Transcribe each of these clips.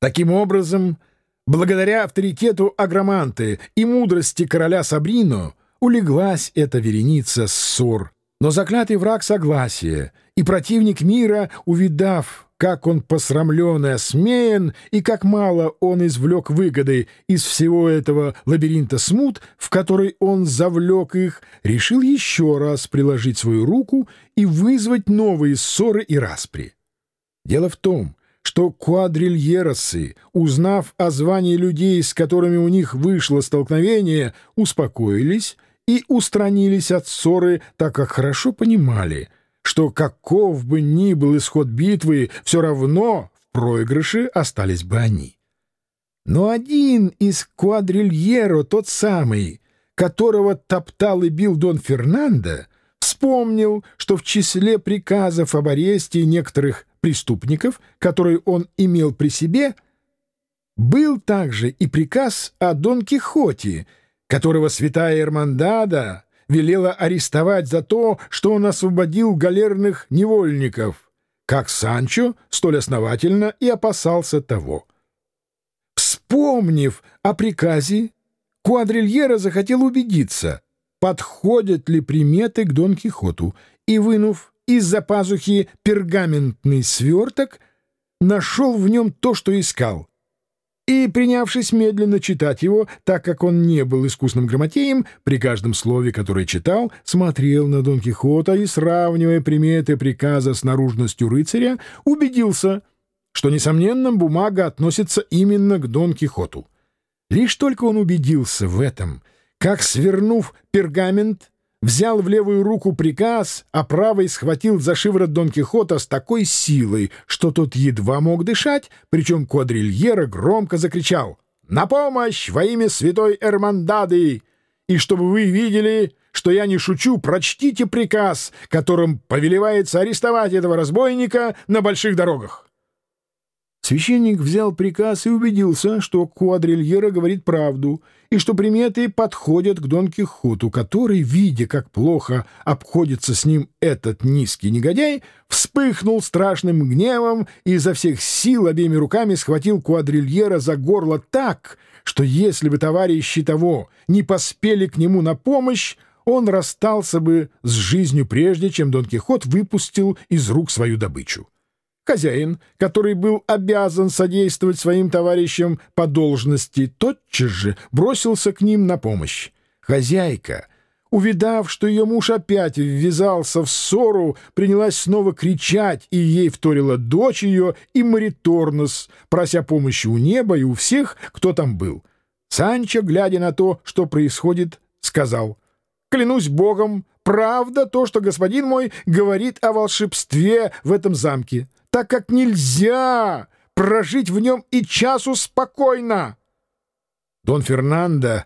Таким образом, благодаря авторитету Агроманты и мудрости короля Сабрино улеглась эта вереница ссор. Но заклятый враг согласия и противник мира, увидав, как он посрамлен и осмеян, и как мало он извлек выгоды из всего этого лабиринта смут, в который он завлек их, решил еще раз приложить свою руку и вызвать новые ссоры и распри. Дело в том, что квадрильеросы, узнав о звании людей, с которыми у них вышло столкновение, успокоились и устранились от ссоры, так как хорошо понимали, что каков бы ни был исход битвы, все равно в проигрыше остались бы они. Но один из квадрильеро, тот самый, которого топтал и бил Дон Фернандо, вспомнил, что в числе приказов об аресте некоторых преступников, которые он имел при себе, был также и приказ о Дон Кихоте, которого святая Эрмандада велела арестовать за то, что он освободил галерных невольников, как Санчо столь основательно и опасался того. Вспомнив о приказе, Куадрильера захотел убедиться, подходят ли приметы к Дон Кихоту, и, вынув из-за пазухи пергаментный сверток, нашел в нем то, что искал. И, принявшись медленно читать его, так как он не был искусным грамотеем, при каждом слове, которое читал, смотрел на Дон Кихота и, сравнивая приметы приказа с наружностью рыцаря, убедился, что, несомненно, бумага относится именно к Дон Кихоту. Лишь только он убедился в этом, как, свернув пергамент, взял в левую руку приказ, а правой схватил за шиворот Дон Кихота с такой силой, что тот едва мог дышать, причем квадрильера громко закричал «На помощь во имя святой Эрмандады! И чтобы вы видели, что я не шучу, прочтите приказ, которым повелевается арестовать этого разбойника на больших дорогах». Священник взял приказ и убедился, что Куадрильера говорит правду, и что приметы подходят к Дон Кихоту, который, видя, как плохо обходится с ним этот низкий негодяй, вспыхнул страшным гневом и изо всех сил обеими руками схватил Куадрильера за горло так, что если бы товарищи того не поспели к нему на помощь, он расстался бы с жизнью прежде, чем Дон Кихот выпустил из рук свою добычу. Хозяин, который был обязан содействовать своим товарищам по должности, тотчас же бросился к ним на помощь. Хозяйка, увидав, что ее муж опять ввязался в ссору, принялась снова кричать, и ей вторила дочь ее и Мариторнос, прося помощи у неба и у всех, кто там был. Санчо, глядя на то, что происходит, сказал, «Клянусь Богом, правда то, что господин мой говорит о волшебстве в этом замке» так как нельзя прожить в нем и часу спокойно. Дон Фернандо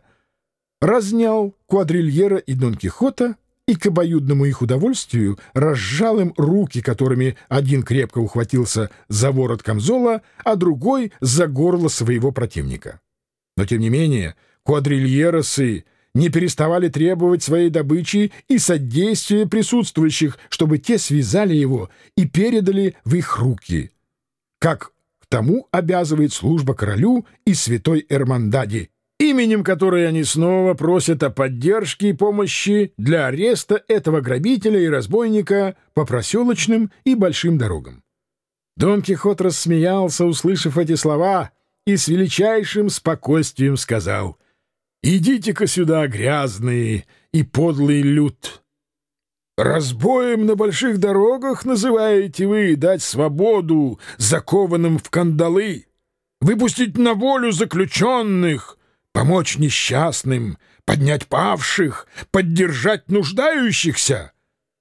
разнял квадрильера и Дон Кихота и к обоюдному их удовольствию разжал им руки, которыми один крепко ухватился за ворот камзола, а другой — за горло своего противника. Но, тем не менее, квадрильеросы не переставали требовать своей добычи и содействия присутствующих, чтобы те связали его и передали в их руки, как к тому обязывает служба королю и святой Эрмандади, именем которой они снова просят о поддержке и помощи для ареста этого грабителя и разбойника по проселочным и большим дорогам. Дон Кихот рассмеялся, услышав эти слова, и с величайшим спокойствием сказал — Идите-ка сюда, грязный и подлый люд. Разбоем на больших дорогах называете вы дать свободу закованным в кандалы, выпустить на волю заключенных, помочь несчастным, поднять павших, поддержать нуждающихся.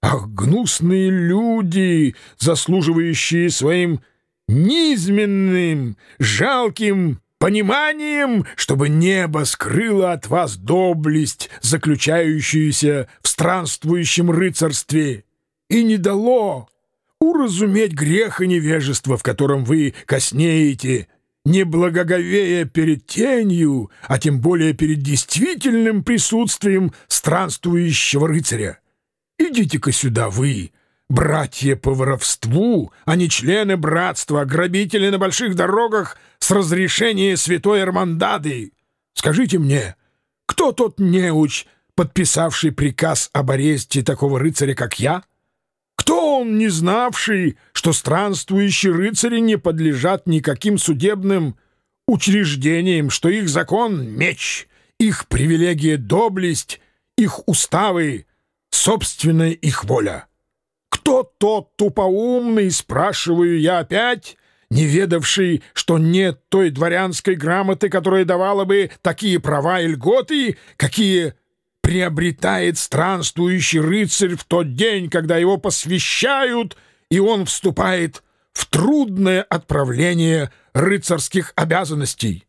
Ах, гнусные люди, заслуживающие своим низменным, жалким пониманием, чтобы небо скрыло от вас доблесть, заключающуюся в странствующем рыцарстве, и не дало уразуметь грех и невежество, в котором вы коснеете, не благоговея перед тенью, а тем более перед действительным присутствием странствующего рыцаря. Идите-ка сюда вы, братья по воровству, а не члены братства, грабители на больших дорогах с разрешения святой Армандады. Скажите мне, кто тот неуч, подписавший приказ об аресте такого рыцаря, как я? Кто он, не знавший, что странствующие рыцари не подлежат никаким судебным учреждениям, что их закон — меч, их привилегия — доблесть, их уставы — собственная их воля? Кто тот тупоумный, спрашиваю я опять, не ведавший, что нет той дворянской грамоты, которая давала бы такие права и льготы, какие приобретает странствующий рыцарь в тот день, когда его посвящают, и он вступает в трудное отправление рыцарских обязанностей.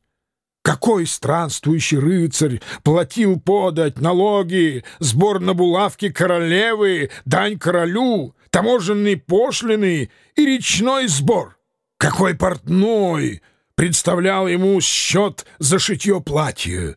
Какой странствующий рыцарь платил подать налоги, сбор на булавки королевы, дань королю, таможенные пошлины и речной сбор? Какой портной представлял ему счет за шитье платья?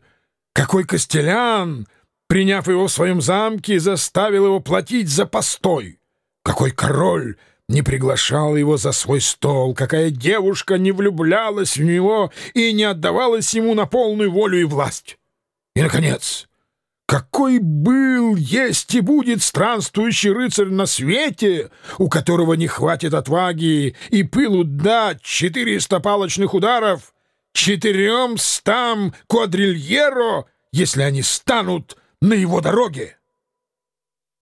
Какой костелян, приняв его в своем замке, заставил его платить за постой? Какой король не приглашал его за свой стол, какая девушка не влюблялась в него и не отдавалась ему на полную волю и власть? И, наконец, какой был, есть и будет странствующий рыцарь на свете, у которого не хватит отваги и пылу дать четыреста палочных ударов четырем стам квадрильеро, если они станут на его дороге?